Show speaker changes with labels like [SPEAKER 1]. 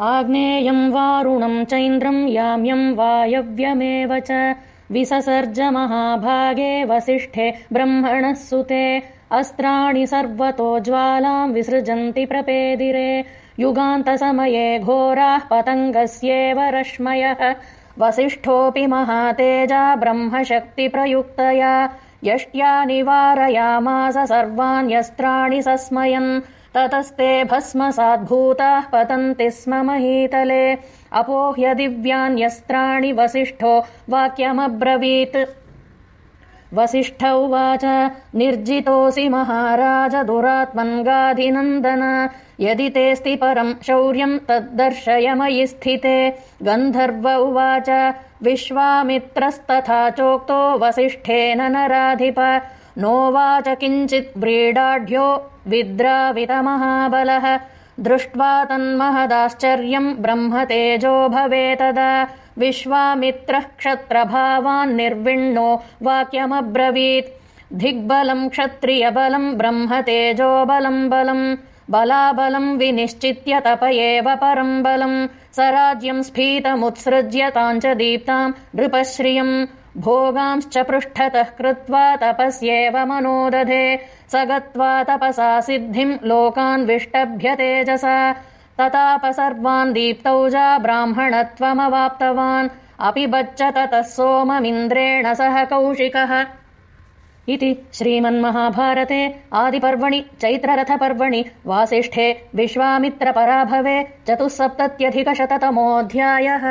[SPEAKER 1] आग्नेयम् वारुणम् चैन्द्रम् याम्यम् वायव्यमेव च विससर्ज महाभागे वसिष्ठे ब्रह्मणः सुते अस्त्राणि सर्वतो ज्वालाम् विसृजन्ति प्रपेदिरे। युगान्तसमये घोराः पतङ्गस्येव रश्मयः। वसिष्ठोऽपि महातेजा ब्रह्मशक्तिप्रयुक्तया। यष्ट्या निवारयामास सर्वाण्यस्त्राणि सस्मयन् ततस्ते भस्मसाद्भूताः पतन्ति स्म महीतले। अपोह्य दिव्यान्यस्त्राणि वसिष्ठो वाक्यमब्रवीत्। वसिष्ठ उवाच निर्जितोऽसि महाराज गाधिनन्दन। यदि तेऽस्ति परम् शौर्यम् तद्दर्शय मयि स्थिते। गन्धर्व उवाच विश्वामित्रस्तथा चोक्तो वसिष्ठेन नराधिप नोवाच किञ्चित् व्रीडाढ्यो विद्रावितमहाबलः। दृष्ट्वा तन्महदाश्चर्यम् ब्रह्म तेजो भवे तदा। विश्वामित्रः क्षत्रभावान् निर्विण्णो वाक्यमब्रवीत्। दिग्बलम् क्षत्रियबलम् ब्रह्म तेजो बलम् बलम् बलाबलम् विनिश्चित्य तप एव परम् बलम् स राज्यम् स्फीतमुत्सृज्य ताम् च दीप्ताम् नृपश्रियम् भोगांश्च पृष्ठतः कृत्वा तपस्येव मनोदधे स गत्वा तपसा सिद्धिम् लोकान् विष्टभ्य तेजसा तताप सर्वान् दीप्तौजा ब्राह्मणत्वमवाप्तवान् अपि बच्च ततः सोममिन्द्रेण सह कौशिकः। इति श्रीमन्महाभारते आदिपर्वणि चैत्ररथपर्वणि वासिष्ठे विश्वामित्रपराभवे चतुःसप्तत्यधिकशततमोऽध्यायः